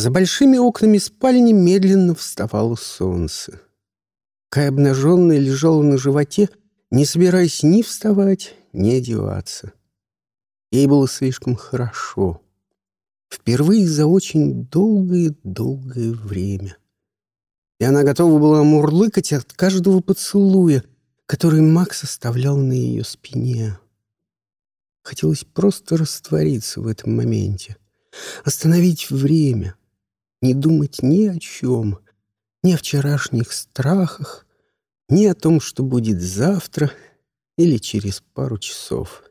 За большими окнами спальни медленно вставало солнце. Кай обнаженная лежала на животе, не собираясь ни вставать, ни одеваться. Ей было слишком хорошо. Впервые за очень долгое-долгое время. И она готова была мурлыкать от каждого поцелуя, который Макс оставлял на ее спине. Хотелось просто раствориться в этом моменте, остановить время, не думать ни о чем, ни о вчерашних страхах, ни о том, что будет завтра или через пару часов.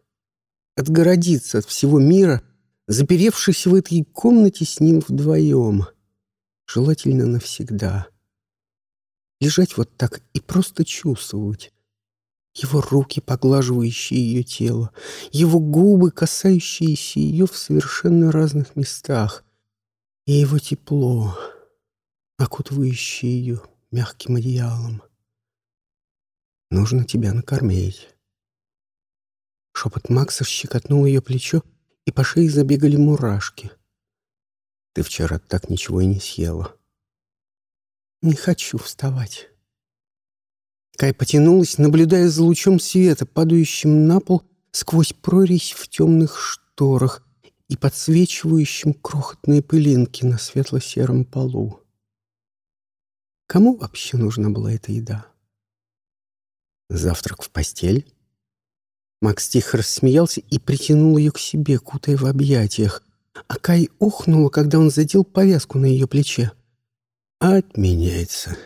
Отгородиться от всего мира, заперевшись в этой комнате с ним вдвоем, желательно навсегда. Лежать вот так и просто чувствовать, его руки, поглаживающие ее тело, его губы, касающиеся ее в совершенно разных местах, и его тепло, окутывающее ее мягким одеялом. «Нужно тебя накормить». Шепот Макса щекотнул ее плечо, и по шее забегали мурашки. «Ты вчера так ничего и не съела». «Не хочу вставать». Кай потянулась, наблюдая за лучом света, падающим на пол сквозь прорезь в темных шторах и подсвечивающим крохотные пылинки на светло-сером полу. Кому вообще нужна была эта еда? Завтрак в постель? Макс тихо рассмеялся и притянул ее к себе, кутая в объятиях. А Кай охнула, когда он задел повязку на ее плече. «Отменяется.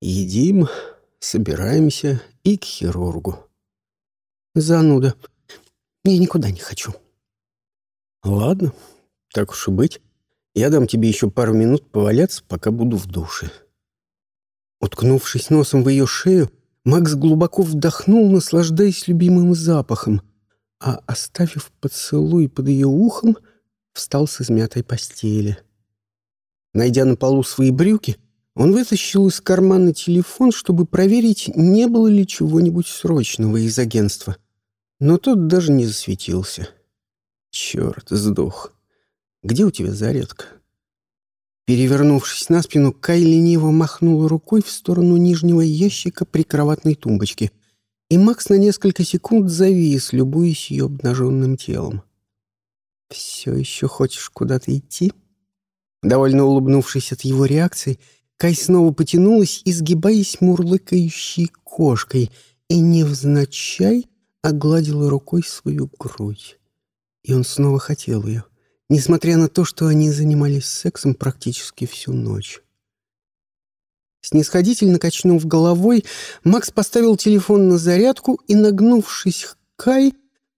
Едим, собираемся и к хирургу. Зануда. Я никуда не хочу. Ладно, так уж и быть. Я дам тебе еще пару минут поваляться, пока буду в душе. Уткнувшись носом в ее шею, Макс глубоко вдохнул, наслаждаясь любимым запахом, а, оставив поцелуй под ее ухом, встал с измятой постели. Найдя на полу свои брюки, он вытащил из кармана телефон, чтобы проверить, не было ли чего-нибудь срочного из агентства. Но тот даже не засветился. Черт, сдох. Где у тебя зарядка? Перевернувшись на спину, Кай лениво махнул рукой в сторону нижнего ящика прикроватной тумбочки, и Макс на несколько секунд завис, любуясь ее обнаженным телом. «Все еще хочешь куда-то идти?» Довольно улыбнувшись от его реакции, Кай снова потянулась, изгибаясь мурлыкающей кошкой, и невзначай огладила рукой свою грудь. И он снова хотел ее, несмотря на то, что они занимались сексом практически всю ночь. Снисходительно качнув головой, Макс поставил телефон на зарядку и, нагнувшись к Кай,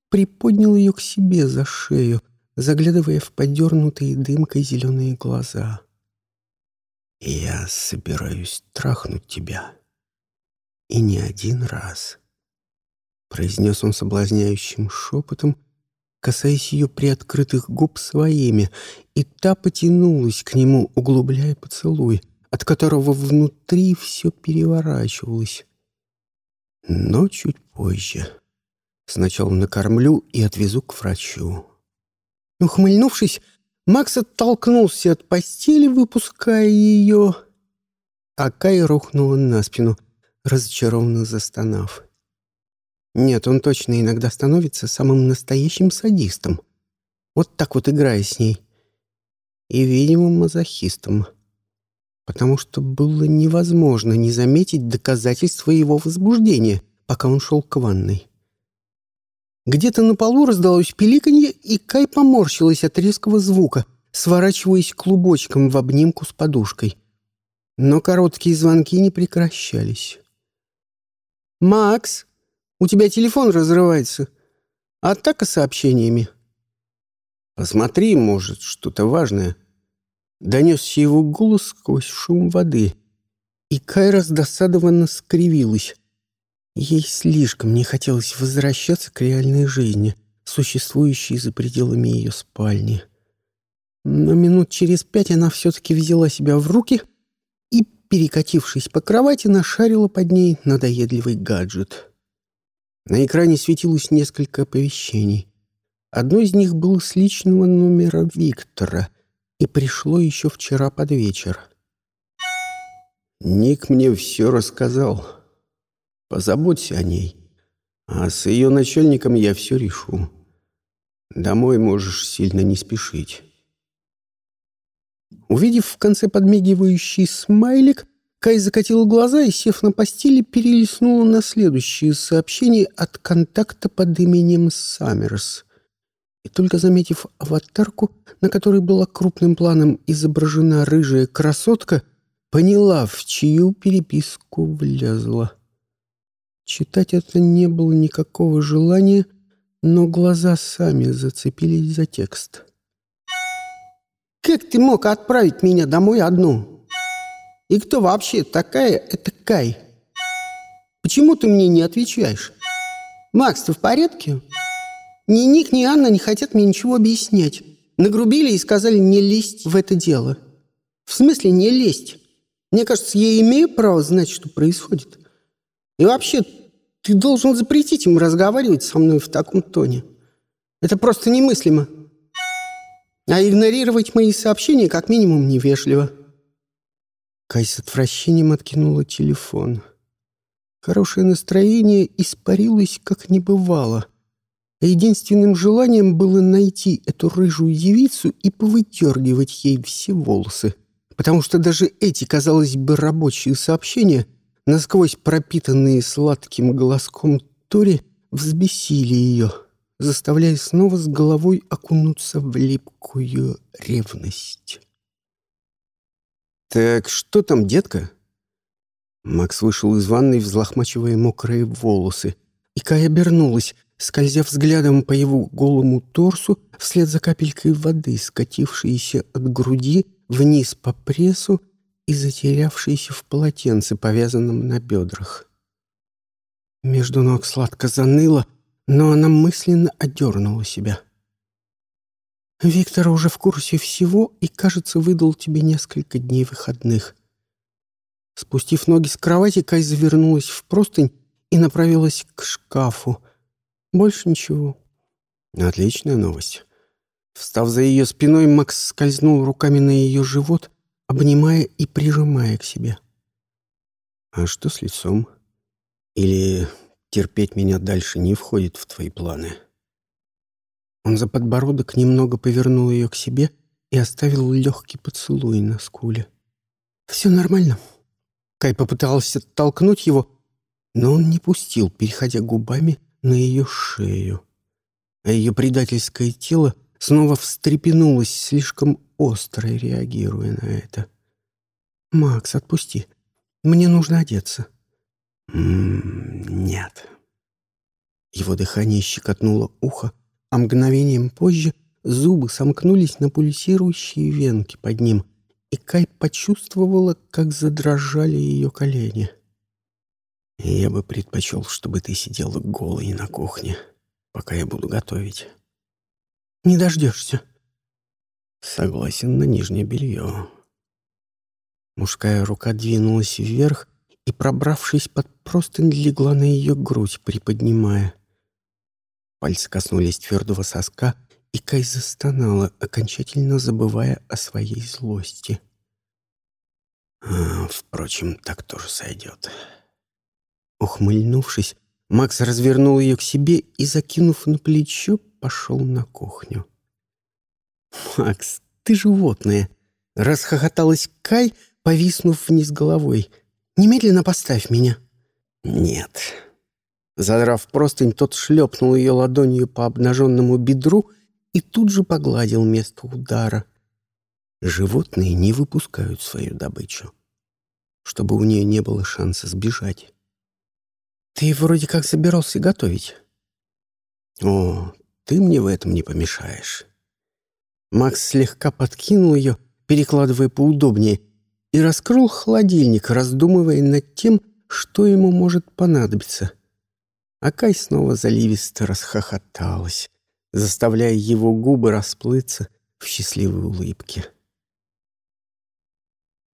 приподнял ее к себе за шею, заглядывая в подернутые дымкой зеленые глаза. «Я собираюсь трахнуть тебя. И не один раз», — произнес он соблазняющим шепотом, касаясь ее приоткрытых губ своими, и та потянулась к нему, углубляя поцелуй, от которого внутри все переворачивалось. Но чуть позже. Сначала накормлю и отвезу к врачу. Ухмыльнувшись, Макс оттолкнулся от постели, выпуская ее, а Кай рухнула на спину, разочарованно застонав. Нет, он точно иногда становится самым настоящим садистом. Вот так вот играя с ней. И, видимо, мазохистом. Потому что было невозможно не заметить доказательства его возбуждения, пока он шел к ванной. Где-то на полу раздалось пиликанье, и Кай поморщилась от резкого звука, сворачиваясь клубочком в обнимку с подушкой. Но короткие звонки не прекращались. «Макс, у тебя телефон разрывается. Атака сообщениями». «Посмотри, может, что-то важное». Донесся его голос сквозь шум воды, и Кай раздосадованно скривилась. Ей слишком не хотелось возвращаться к реальной жизни, существующей за пределами ее спальни. Но минут через пять она все-таки взяла себя в руки и, перекатившись по кровати, нашарила под ней надоедливый гаджет. На экране светилось несколько оповещений. Одно из них было с личного номера Виктора, и пришло еще вчера под вечер. Ник мне все рассказал. Позаботься о ней. А с ее начальником я все решу. Домой можешь сильно не спешить. Увидев в конце подмигивающий смайлик, Кай закатил глаза и, сев на постели, перелистнула на следующее сообщение от контакта под именем Саммерс. И только заметив аватарку, на которой была крупным планом изображена рыжая красотка, поняла, в чью переписку влезла. Читать это не было никакого желания, но глаза сами зацепились за текст. «Как ты мог отправить меня домой одну? И кто вообще такая эта Кай? Почему ты мне не отвечаешь? Макс, ты в порядке?» Ни Ник, ни Анна не хотят мне ничего объяснять. Нагрубили и сказали не лезть в это дело. В смысле не лезть? Мне кажется, я имею право знать, что происходит. И вообще, ты должен запретить им разговаривать со мной в таком тоне. Это просто немыслимо. А игнорировать мои сообщения как минимум невежливо. Кай с отвращением откинула телефон. Хорошее настроение испарилось, как не бывало. А единственным желанием было найти эту рыжую девицу и повыдергивать ей все волосы. Потому что даже эти, казалось бы, рабочие сообщения — насквозь пропитанные сладким голоском Тори, взбесили ее, заставляя снова с головой окунуться в липкую ревность. «Так что там, детка?» Макс вышел из ванной, взлохмачивая мокрые волосы, и Кай обернулась, скользя взглядом по его голому торсу вслед за капелькой воды, скатившейся от груди вниз по прессу и затерявшийся в полотенце, повязанном на бедрах. Между ног сладко заныло, но она мысленно одернула себя. «Виктор уже в курсе всего и, кажется, выдал тебе несколько дней выходных». Спустив ноги с кровати, Кай завернулась в простынь и направилась к шкафу. Больше ничего. Отличная новость. Встав за ее спиной, Макс скользнул руками на ее живот обнимая и прижимая к себе. «А что с лицом? Или терпеть меня дальше не входит в твои планы?» Он за подбородок немного повернул ее к себе и оставил легкий поцелуй на скуле. «Все нормально». Кай попытался толкнуть его, но он не пустил, переходя губами на ее шею. А ее предательское тело снова встрепенулось, слишком остро реагируя на это. «Макс, отпусти. Мне нужно одеться». «М -м, «Нет». Его дыхание щекотнуло ухо, а мгновением позже зубы сомкнулись на пульсирующие венки под ним, и Кай почувствовала, как задрожали ее колени. «Я бы предпочел, чтобы ты сидела голой на кухне, пока я буду готовить». «Не дождешься». «Согласен на нижнее белье». Мужская рука двинулась вверх и, пробравшись под простынь, легла на ее грудь, приподнимая. Пальцы коснулись твердого соска, и Кай застонала, окончательно забывая о своей злости. А, впрочем, так тоже сойдет. Ухмыльнувшись, Макс развернул ее к себе и, закинув на плечо, пошел на кухню. «Макс, ты животное!» — расхохоталась Кай, повиснув вниз головой. «Немедленно поставь меня». «Нет». Задрав простынь, тот шлепнул ее ладонью по обнаженному бедру и тут же погладил место удара. Животные не выпускают свою добычу, чтобы у нее не было шанса сбежать. «Ты вроде как собирался готовить». «О, ты мне в этом не помешаешь». Макс слегка подкинул ее, перекладывая поудобнее, и раскрыл холодильник, раздумывая над тем, что ему может понадобиться. А Кай снова заливисто расхохоталась, заставляя его губы расплыться в счастливой улыбке.